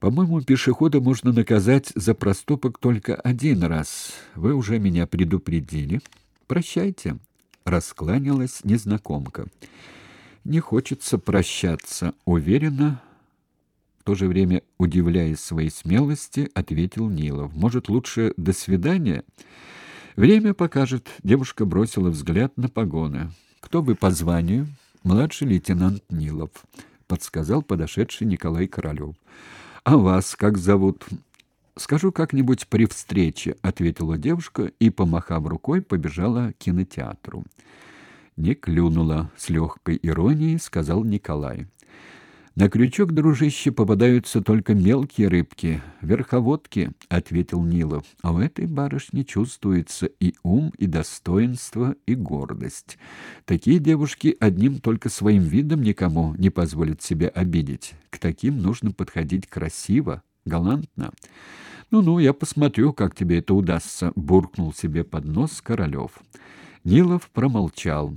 По-моему, пешехода можно наказать за проступок только один раз. Вы уже меня предупредили. Прощайте, раскланялась незнакомка. Не хочется прощаться, уверенно, в то же время удивляясь своей смелости, ответил Нилов. Может, лучше до свидания? Время покажет. Девушка бросила взгляд на погоны. Кто вы по званию? Младший лейтенант Нилов, подсказал подошедший Николай Королёв. А вас как зовут? Скажу как-нибудь при встрече, ответила девушка и, помахав рукой, побежала к кинотеатру. Не клюнула, с легкой иронией сказал Николай. На крючок, дружище, попадаются только мелкие рыбки, верховодки, ответил Нилов. А в этой барышне чувствуется и ум, и достоинство, и гордость. Такие девушки одним только своим видом никому не позволят себя обидеть. К таким нужно подходить красиво, галантно. Ну-ну, я посмотрю, как тебе это удастся, буркнул себе под нос Королев. Нилов промолчал.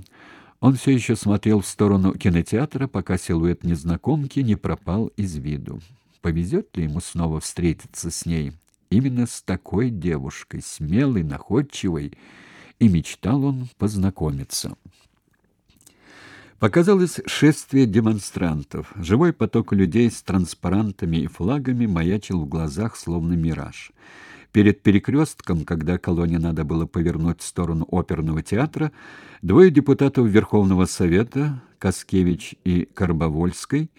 Он все еще смотрел в сторону кинотеатра, пока силуэт незнакомки не пропал из виду. Повезет ли ему снова встретиться с ней? Именно с такой девушкой, смелой, находчивой, и мечтал он познакомиться. Показалось шествие демонстрантов. Живой поток людей с транспарантами и флагами маячил в глазах, словно мираж. Перед перекрестком, когда колонне надо было повернуть в сторону оперного театра, двое депутатов Верховного Совета, Каскевич и Карбовольской,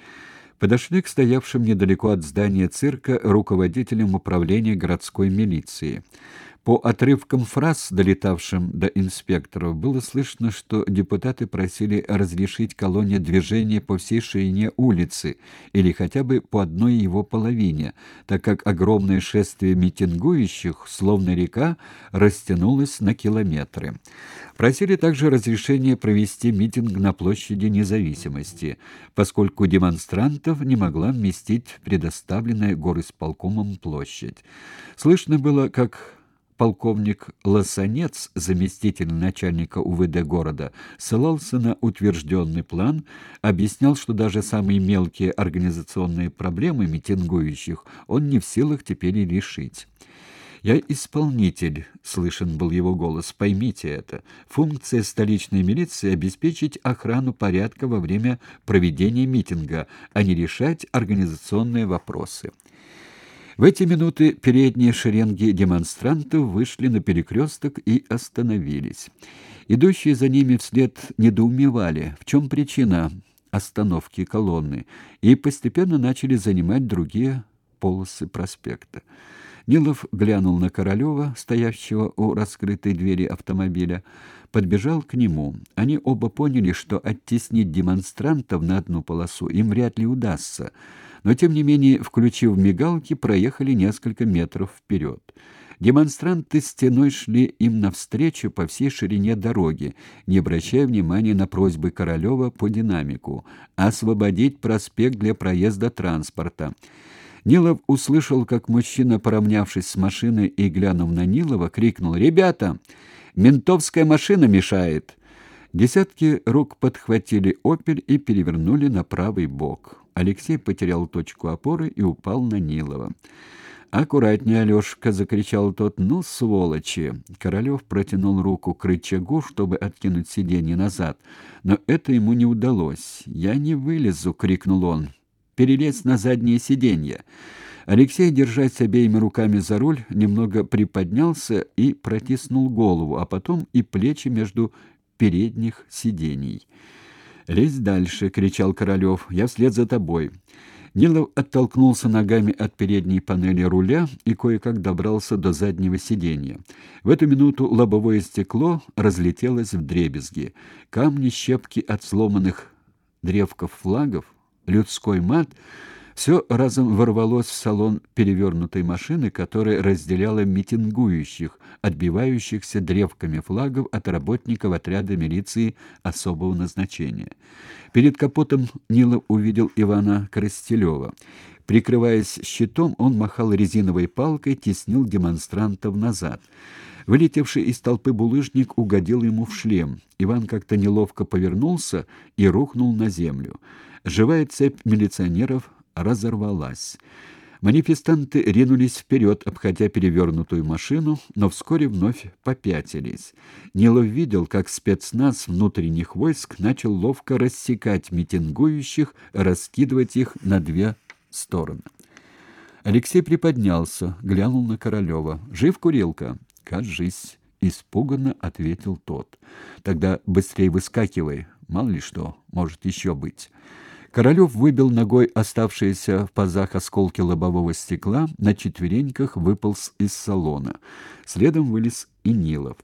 подошли к стоявшим недалеко от здания цирка руководителям управления городской милиции. По отрывкам фраз, долетавшим до инспекторов, было слышно, что депутаты просили разрешить колонне движение по всей ширине улицы или хотя бы по одной его половине, так как огромное шествие митингующих, словно река, растянулось на километры. Просили также разрешение провести митинг на площади Независимости, поскольку демонстрантов не могла вместить предоставленная горисполкомом площадь. Слышно было, как полковник Лосанец, заместитель начальника УВД города, ссылался на утвержденный план, объяснял, что даже самые мелкие организационные проблемы митингующих он не в силах теперь и решить. «Я исполнитель», — слышен был его голос, — «поймите это. Функция столичной милиции — обеспечить охрану порядка во время проведения митинга, а не решать организационные вопросы». В эти минуты передние шеренги демонстрантов вышли на перекресток и остановились. Идущие за ними вслед недоумевали, в чем причина остановки колонны, и постепенно начали занимать другие полосы проспекта. Нилов глянул на Королева, стоящего у раскрытой двери автомобиля, подбежал к нему. Они оба поняли, что оттеснить демонстрантов на одну полосу им вряд ли удастся, но тем не менее, включив мигалки, проехали несколько метров вперед. Демонстранты стеной шли им навстречу по всей ширине дороги, не обращая внимания на просьбы Королева по динамику освободить проспект для проезда транспорта. Нилов услышал, как мужчина, поравнявшись с машиной и глянув на Нилова, крикнул «Ребята, ментовская машина мешает!» Десятки рук подхватили «Опель» и перевернули на правый бок. Алексей потерял точку опоры и упал на Нилова. «Аккуратнее, Алешка!» — закричал тот. «Ну, сволочи!» Королев протянул руку к рычагу, чтобы откинуть сиденье назад, но это ему не удалось. «Я не вылезу!» — крикнул он. «Перелезь на заднее сиденье!» Алексей, держась обеими руками за руль, немного приподнялся и протиснул голову, а потом и плечи между передних сидений. «Лезь дальше!» — кричал Королев. «Я вслед за тобой!» Нилов оттолкнулся ногами от передней панели руля и кое-как добрался до заднего сиденья. В эту минуту лобовое стекло разлетелось в дребезги. Камни, щепки от сломанных древков флагов, людской мат — все разом ворвалось в салон перевернутой машины, которая разделяла митингующих, отбивающихся древками флагов от работников отряда милиции особого назначения. Перед капотом Нилов увидел Ивана Коростелева. Прикрываясь щитом, он махал резиновой палкой, теснил демонстрантов назад. Вылетевший из толпы булыжник угодил ему в шлем. Иван как-то неловко повернулся и рухнул на землю. Живая цепь милиционеров разорвалась. Манифестанты ринулись вперед, обходя перевернутую машину, но вскоре вновь попятились. Нилов видел, как спецназ внутренних войск начал ловко рассекать митингующих, раскидывать их на две стороны. Алексей приподнялся, глянул на Королева. «Жив, Курилка?» «Кажись», — испуганно ответил тот. «Тогда быстрее выскакивай, мало ли что, может еще быть». Королев выбил ногой оставшиеся в пазах осколки лобового стекла, на четвереньках выполз из салона. Следом вылез и Нилов.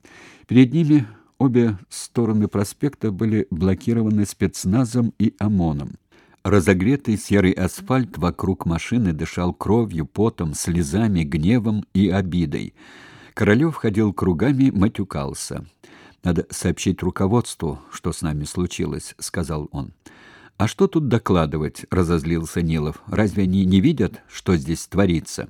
Перед ними обе стороны проспекта были блокированы спецназом и ОМОНом. Разогретый серый асфальт вокруг машины дышал кровью, потом, слезами, гневом и обидой. Королев ходил кругами, матюкался. «Надо сообщить руководству, что с нами случилось», — сказал он. «А что тут докладывать?» — разозлился Нилов. «Разве они не видят, что здесь творится?»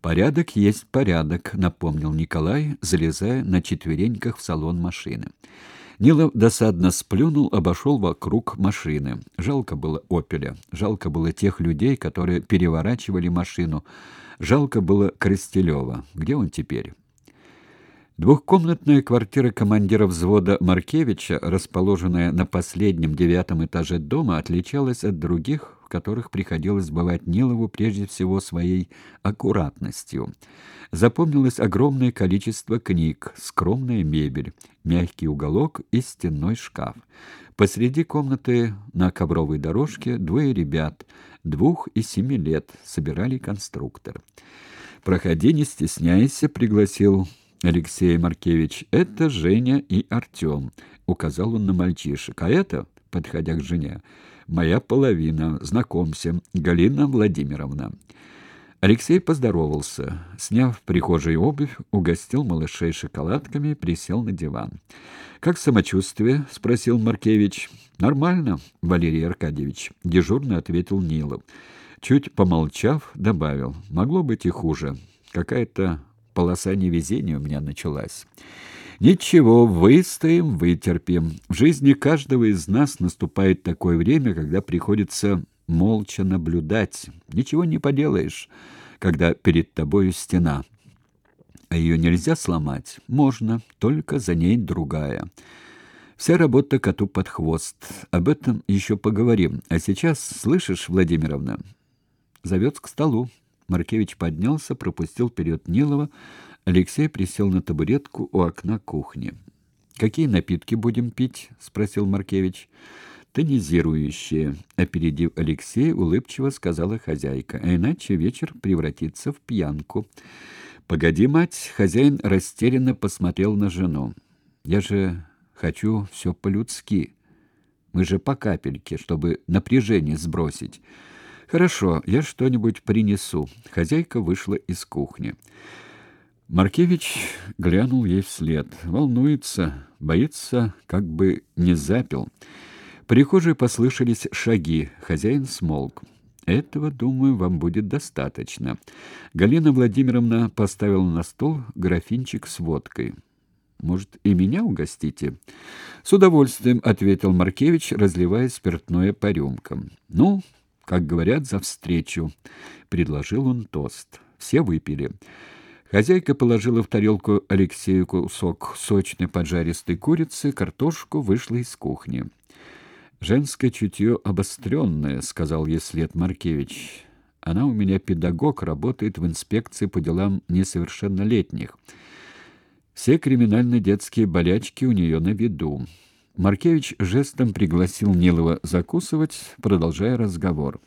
«Порядок есть порядок», — напомнил Николай, залезая на четвереньках в салон машины. Нилов досадно сплюнул, обошел вокруг машины. Жалко было «Опеля», жалко было тех людей, которые переворачивали машину, жалко было Крестелева. Где он теперь? Двухкомнатная квартира командира взвода Маркевича, расположенная на последнем девятом этаже дома, отличалась от других, в которых приходилось бывать Нилову прежде всего своей аккуратностью. Запомнилось огромное количество книг, скромная мебель, мягкий уголок и стенной шкаф. Посреди комнаты на ковровой дорожке двое ребят, двух и семи лет, собирали конструктор. «Проходи, не стесняйся», — пригласил Алексей Маркевич, это Женя и Артем, указал он на мальчишек. А это, подходя к жене, моя половина, знакомься, Галина Владимировна. Алексей поздоровался, сняв прихожей обувь, угостил малышей шоколадками, присел на диван. «Как самочувствие?» — спросил Маркевич. «Нормально, Валерий Аркадьевич», — дежурно ответил Нилов. Чуть помолчав, добавил. «Могло быть и хуже. Какая-то полоса невезения у меня началась. Ничего, выстоим, вытерпим. В жизни каждого из нас наступает такое время, когда приходится молча наблюдать. Ничего не поделаешь, когда перед тобою стена. А ее нельзя сломать? Можно, только за ней другая. Вся работа коту под хвост. Об этом еще поговорим. А сейчас, слышишь, Владимировна, зовет к столу. Маркевич поднялся, пропустил вперед Нилова. Алексей присел на табуретку у окна кухни. «Какие напитки будем пить?» — спросил Маркевич. «Тонизирующие», — опередив Алексея, улыбчиво сказала хозяйка. «А иначе вечер превратится в пьянку». «Погоди, мать!» — хозяин растерянно посмотрел на жену. «Я же хочу все по-людски. Мы же по капельке, чтобы напряжение сбросить». Хорошо, я что-нибудь принесу. Хозяйка вышла из кухни. Маркевич глянул ей вслед. Волнуется, боится, как бы не запил. В прихожей послышались шаги. Хозяин смолк. Этого, думаю, вам будет достаточно. Галина Владимировна поставила на стол графинчик с водкой. Может, и меня угостите? С удовольствием ответил Маркевич, разливая спиртное по рюмкам. Ну, как говорят, за встречу, предложил он тост. Все выпили. Хозяйка положила в тарелку Алексею кусок сочной поджаристой курицы, картошку, вышла из кухни. «Женское чутье обостренное», — сказал ей след Маркевич. «Она у меня педагог, работает в инспекции по делам несовершеннолетних. Все криминально-детские болячки у нее на виду». Маркевич жестом пригласил Нилова закусывать, продолжая разговор.